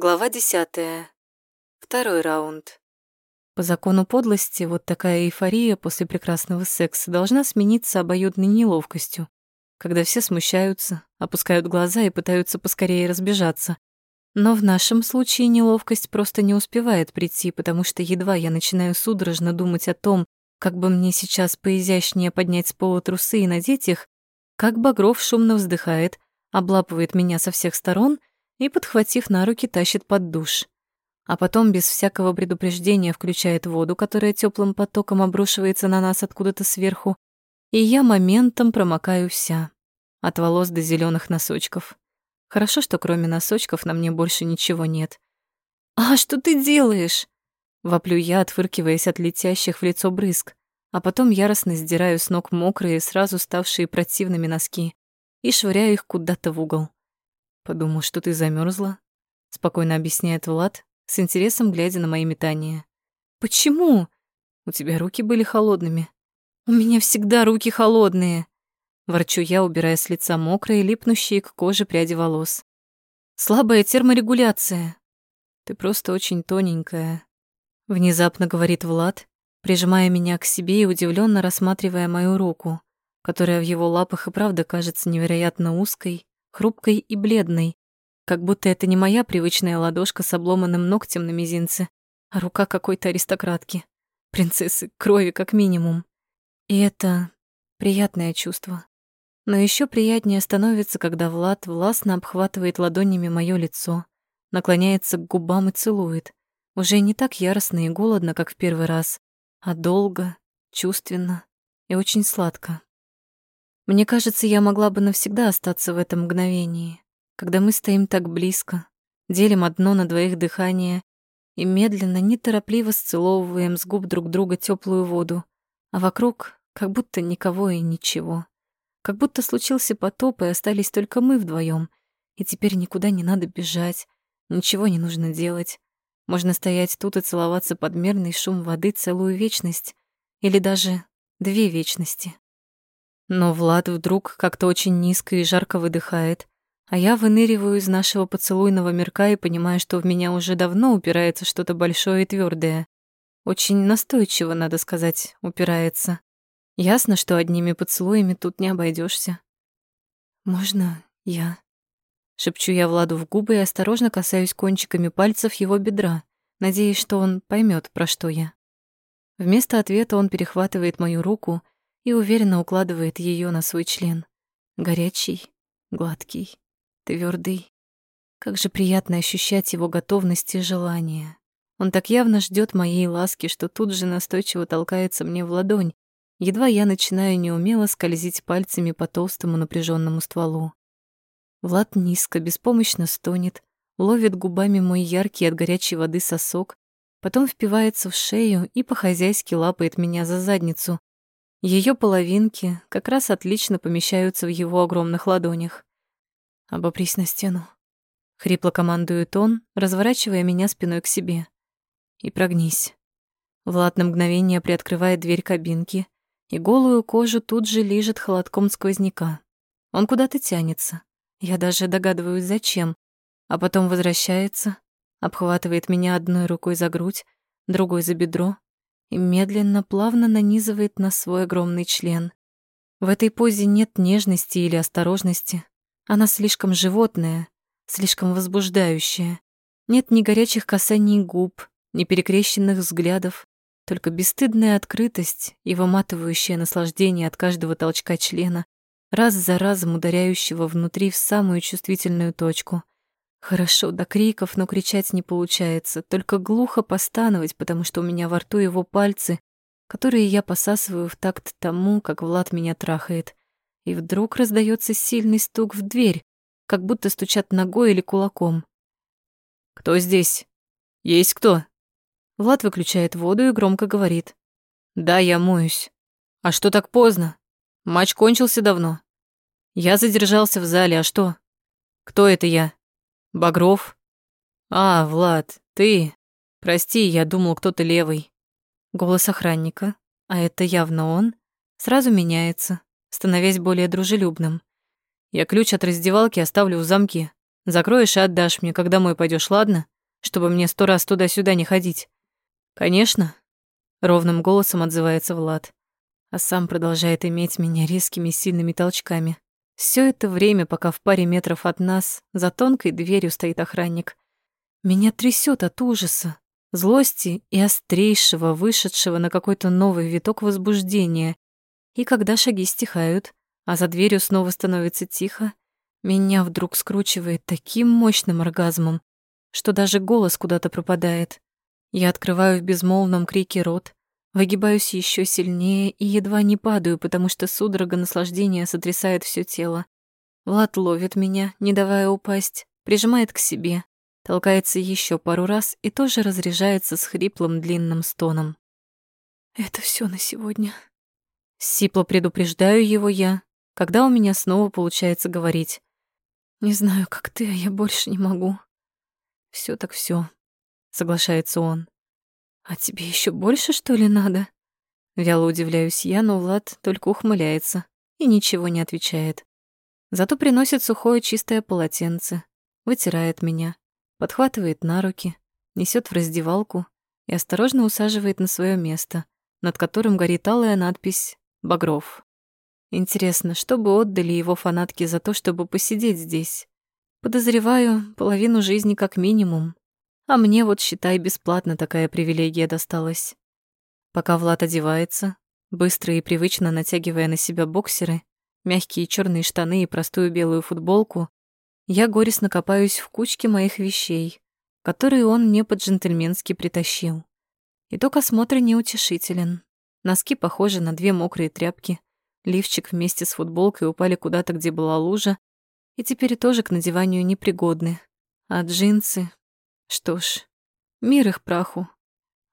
Глава десятая. Второй раунд. По закону подлости, вот такая эйфория после прекрасного секса должна смениться обоюдной неловкостью, когда все смущаются, опускают глаза и пытаются поскорее разбежаться. Но в нашем случае неловкость просто не успевает прийти, потому что едва я начинаю судорожно думать о том, как бы мне сейчас поизящнее поднять с пола трусы и надеть их, как Багров шумно вздыхает, облапывает меня со всех сторон и, подхватив на руки, тащит под душ. А потом без всякого предупреждения включает воду, которая теплым потоком обрушивается на нас откуда-то сверху, и я моментом промокаю вся, от волос до зеленых носочков. Хорошо, что кроме носочков на мне больше ничего нет. «А что ты делаешь?» Воплю я, отфыркиваясь от летящих в лицо брызг, а потом яростно сдираю с ног мокрые, сразу ставшие противными носки и швыряю их куда-то в угол. «Подумал, что ты замерзла, спокойно объясняет Влад, с интересом глядя на мои метания. «Почему?» «У тебя руки были холодными». «У меня всегда руки холодные», — ворчу я, убирая с лица мокрые, липнущие к коже пряди волос. «Слабая терморегуляция». «Ты просто очень тоненькая», — внезапно говорит Влад, прижимая меня к себе и удивленно рассматривая мою руку, которая в его лапах и правда кажется невероятно узкой хрупкой и бледной, как будто это не моя привычная ладошка с обломанным ногтем на мизинце, а рука какой-то аристократки, принцессы крови как минимум. И это приятное чувство. Но еще приятнее становится, когда Влад властно обхватывает ладонями мое лицо, наклоняется к губам и целует. Уже не так яростно и голодно, как в первый раз, а долго, чувственно и очень сладко. Мне кажется, я могла бы навсегда остаться в этом мгновении, когда мы стоим так близко, делим одно на двоих дыхание и медленно, неторопливо сцеловываем с губ друг друга теплую воду, а вокруг как будто никого и ничего. Как будто случился потоп, и остались только мы вдвоем, и теперь никуда не надо бежать, ничего не нужно делать. Можно стоять тут и целоваться под мерный шум воды целую вечность, или даже две вечности. Но Влад вдруг как-то очень низко и жарко выдыхает, а я выныриваю из нашего поцелуйного мирка и понимаю, что в меня уже давно упирается что-то большое и твердое. Очень настойчиво, надо сказать, упирается. Ясно, что одними поцелуями тут не обойдешься. «Можно я?» Шепчу я Владу в губы и осторожно касаюсь кончиками пальцев его бедра, надеясь, что он поймет, про что я. Вместо ответа он перехватывает мою руку и уверенно укладывает ее на свой член. Горячий, гладкий, твердый. Как же приятно ощущать его готовность и желание. Он так явно ждет моей ласки, что тут же настойчиво толкается мне в ладонь, едва я начинаю неумело скользить пальцами по толстому напряженному стволу. Влад низко, беспомощно стонет, ловит губами мой яркий от горячей воды сосок, потом впивается в шею и по-хозяйски лапает меня за задницу, ее половинки как раз отлично помещаются в его огромных ладонях. «Обопрись на стену», — хрипло командует он, разворачивая меня спиной к себе. «И прогнись». Влад на мгновение приоткрывает дверь кабинки, и голую кожу тут же лижет холодком сквозняка. Он куда-то тянется. Я даже догадываюсь, зачем. А потом возвращается, обхватывает меня одной рукой за грудь, другой за бедро, и медленно, плавно нанизывает на свой огромный член. В этой позе нет нежности или осторожности. Она слишком животная, слишком возбуждающая. Нет ни горячих касаний губ, ни перекрещенных взглядов, только бесстыдная открытость и выматывающее наслаждение от каждого толчка члена, раз за разом ударяющего внутри в самую чувствительную точку — Хорошо, до криков, но кричать не получается, только глухо постановать, потому что у меня во рту его пальцы, которые я посасываю в такт тому, как Влад меня трахает. И вдруг раздается сильный стук в дверь, как будто стучат ногой или кулаком. «Кто здесь? Есть кто?» Влад выключает воду и громко говорит. «Да, я моюсь. А что так поздно? Матч кончился давно. Я задержался в зале, а что? Кто это я?» Багров? А, Влад, ты? Прости, я думал, кто-то левый. Голос охранника, а это явно он, сразу меняется, становясь более дружелюбным. Я ключ от раздевалки оставлю в замке. Закроешь и отдашь мне, когда домой пойдешь, ладно? Чтобы мне сто раз туда-сюда не ходить. Конечно, ровным голосом отзывается Влад, а сам продолжает иметь меня резкими сильными толчками. Все это время, пока в паре метров от нас за тонкой дверью стоит охранник, меня трясет от ужаса, злости и острейшего, вышедшего на какой-то новый виток возбуждения. И когда шаги стихают, а за дверью снова становится тихо, меня вдруг скручивает таким мощным оргазмом, что даже голос куда-то пропадает. Я открываю в безмолвном крике рот, выгибаюсь еще сильнее и едва не падаю, потому что судорога наслаждения сотрясает все тело. Влад ловит меня, не давая упасть, прижимает к себе, толкается еще пару раз и тоже разряжается с хриплым длинным стоном. «Это все на сегодня». Сипло предупреждаю его я, когда у меня снова получается говорить. Не знаю, как ты, а я больше не могу. Все так все, соглашается он. А тебе еще больше, что ли, надо? Вяло удивляюсь я, но Влад только ухмыляется и ничего не отвечает. Зато приносит сухое чистое полотенце, вытирает меня, подхватывает на руки, несет в раздевалку и осторожно усаживает на свое место, над которым горит алая надпись «Багров». Интересно, что бы отдали его фанатки за то, чтобы посидеть здесь? Подозреваю, половину жизни как минимум. А мне вот, считай, бесплатно такая привилегия досталась. Пока Влад одевается, быстро и привычно натягивая на себя боксеры, мягкие черные штаны и простую белую футболку, я горестно копаюсь в кучке моих вещей, которые он мне по-джентльменски притащил. Итог осмотра неутешителен. Носки похожи на две мокрые тряпки, Лифчик вместе с футболкой упали куда-то, где была лужа, и теперь тоже к надеванию непригодны. А джинсы... Что ж, мир их праху.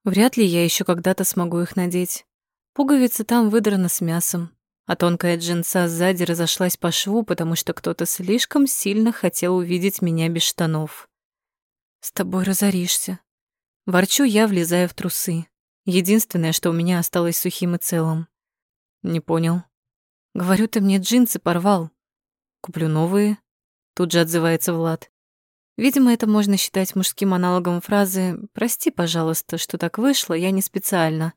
Вряд ли я еще когда-то смогу их надеть. Пуговица там выдрана с мясом, а тонкая джинса сзади разошлась по шву, потому что кто-то слишком сильно хотел увидеть меня без штанов. «С тобой разоришься». Ворчу я, влезая в трусы. Единственное, что у меня осталось сухим и целым. Не понял. Говорю, ты мне джинсы порвал. Куплю новые. Тут же отзывается Влад. Видимо, это можно считать мужским аналогом фразы «Прости, пожалуйста, что так вышло, я не специально».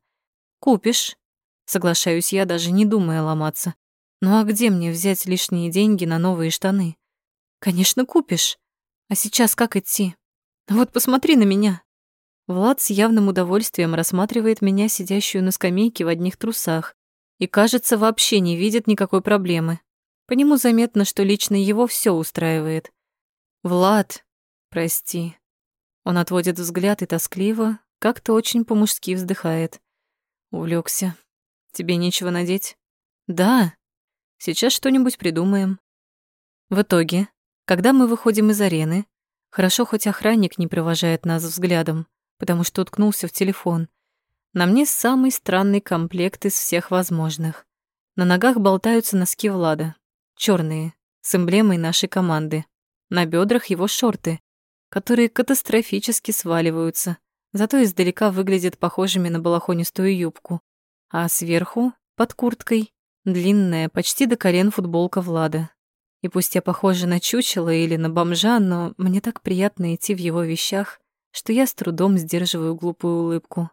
«Купишь?» Соглашаюсь я, даже не думая ломаться. «Ну а где мне взять лишние деньги на новые штаны?» «Конечно, купишь. А сейчас как идти? Вот посмотри на меня». Влад с явным удовольствием рассматривает меня, сидящую на скамейке в одних трусах, и, кажется, вообще не видит никакой проблемы. По нему заметно, что лично его все устраивает. «Влад, прости». Он отводит взгляд и тоскливо, как-то очень по-мужски вздыхает. Увлекся. Тебе нечего надеть? Да. Сейчас что-нибудь придумаем. В итоге, когда мы выходим из арены, хорошо хоть охранник не провожает нас взглядом, потому что уткнулся в телефон, на мне самый странный комплект из всех возможных. На ногах болтаются носки Влада. черные, с эмблемой нашей команды. На бедрах его шорты, которые катастрофически сваливаются, зато издалека выглядят похожими на балахонистую юбку. А сверху, под курткой, длинная, почти до колен футболка Влада. И пусть я похожа на чучело или на бомжа, но мне так приятно идти в его вещах, что я с трудом сдерживаю глупую улыбку.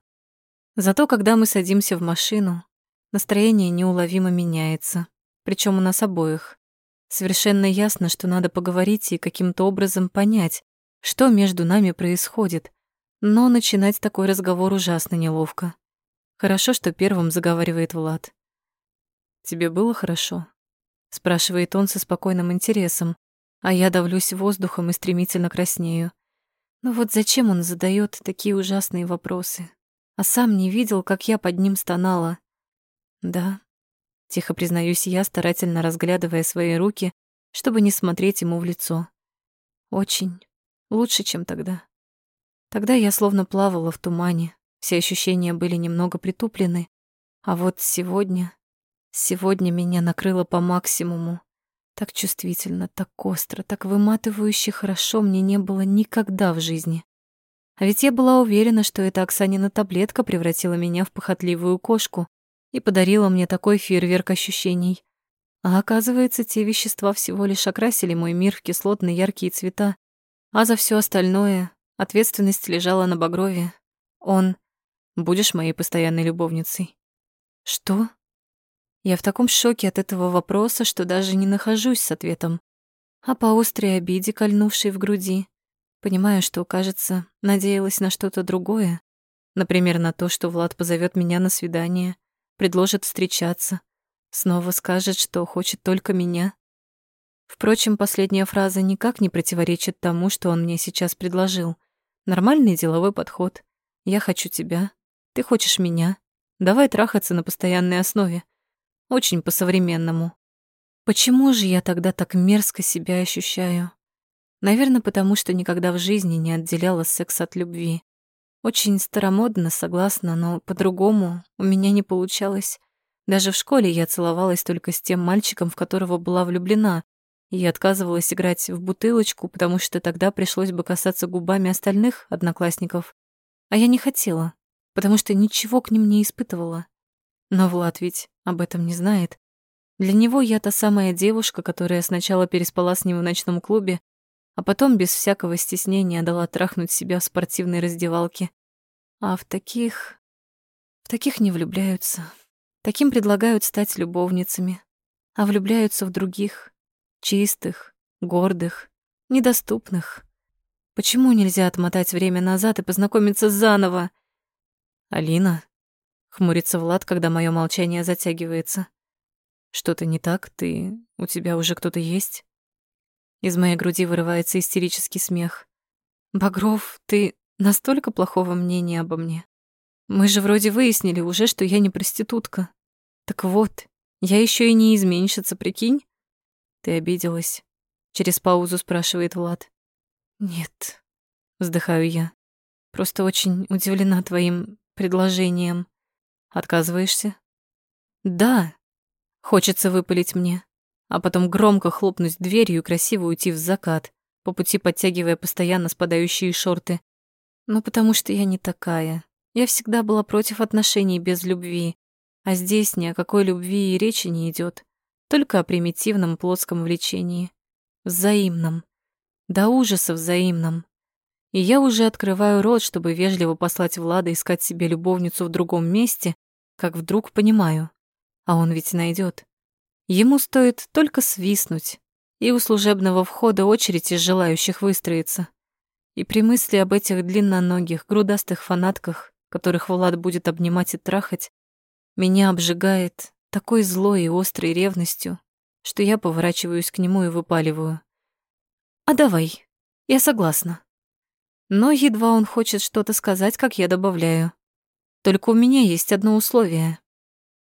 Зато когда мы садимся в машину, настроение неуловимо меняется, причем у нас обоих. Совершенно ясно, что надо поговорить и каким-то образом понять, что между нами происходит, но начинать такой разговор ужасно неловко. Хорошо, что первым заговаривает Влад. «Тебе было хорошо?» — спрашивает он со спокойным интересом, а я давлюсь воздухом и стремительно краснею. Ну вот зачем он задает такие ужасные вопросы? а сам не видел, как я под ним стонала. Да, тихо признаюсь я, старательно разглядывая свои руки, чтобы не смотреть ему в лицо. Очень. Лучше, чем тогда. Тогда я словно плавала в тумане, все ощущения были немного притуплены, а вот сегодня... Сегодня меня накрыло по максимуму. Так чувствительно, так остро, так выматывающе хорошо мне не было никогда в жизни. А ведь я была уверена, что эта Оксанина таблетка превратила меня в похотливую кошку и подарила мне такой фейерверк ощущений. А оказывается, те вещества всего лишь окрасили мой мир в кислотные яркие цвета, а за все остальное ответственность лежала на Багрове. Он... Будешь моей постоянной любовницей? Что? Я в таком шоке от этого вопроса, что даже не нахожусь с ответом. А по острой обиде, кольнувшей в груди, понимаю, что, кажется, надеялась на что-то другое. Например, на то, что Влад позовет меня на свидание, предложит встречаться, снова скажет, что хочет только меня. Впрочем, последняя фраза никак не противоречит тому, что он мне сейчас предложил. Нормальный деловой подход. Я хочу тебя, ты хочешь меня. Давай трахаться на постоянной основе. Очень по-современному. Почему же я тогда так мерзко себя ощущаю? Наверное, потому что никогда в жизни не отделяла секс от любви. Очень старомодно, согласна, но по-другому у меня не получалось. Даже в школе я целовалась только с тем мальчиком, в которого была влюблена, и отказывалась играть в бутылочку, потому что тогда пришлось бы касаться губами остальных одноклассников. А я не хотела, потому что ничего к ним не испытывала. Но Влад ведь об этом не знает. Для него я та самая девушка, которая сначала переспала с ним в ночном клубе, а потом без всякого стеснения дала трахнуть себя в спортивной раздевалке. А в таких... В таких не влюбляются. Таким предлагают стать любовницами, а влюбляются в других, чистых, гордых, недоступных. Почему нельзя отмотать время назад и познакомиться заново? Алина, хмурится Влад, когда мое молчание затягивается. Что-то не так? Ты... У тебя уже кто-то есть? Из моей груди вырывается истерический смех. Багров, ты настолько плохого мнения обо мне. Мы же вроде выяснили уже, что я не проститутка. Так вот, я еще и не изменщица, прикинь? Ты обиделась? Через паузу спрашивает Влад. Нет, вздыхаю я. Просто очень удивлена твоим предложением. Отказываешься? Да, Хочется выпалить мне, а потом громко хлопнуть дверью и красиво уйти в закат, по пути подтягивая постоянно спадающие шорты. Ну, потому что я не такая. Я всегда была против отношений без любви. А здесь ни о какой любви и речи не идет, Только о примитивном плоском влечении. Взаимном. До ужаса взаимном. И я уже открываю рот, чтобы вежливо послать Влада искать себе любовницу в другом месте, как вдруг понимаю. А он ведь найдет. Ему стоит только свистнуть, и у служебного входа очередь из желающих выстроится. И при мысли об этих длинноногих, грудастых фанатках, которых Влад будет обнимать и трахать, меня обжигает такой злой и острой ревностью, что я поворачиваюсь к нему и выпаливаю. «А давай, я согласна». Но едва он хочет что-то сказать, как я добавляю. Только у меня есть одно условие.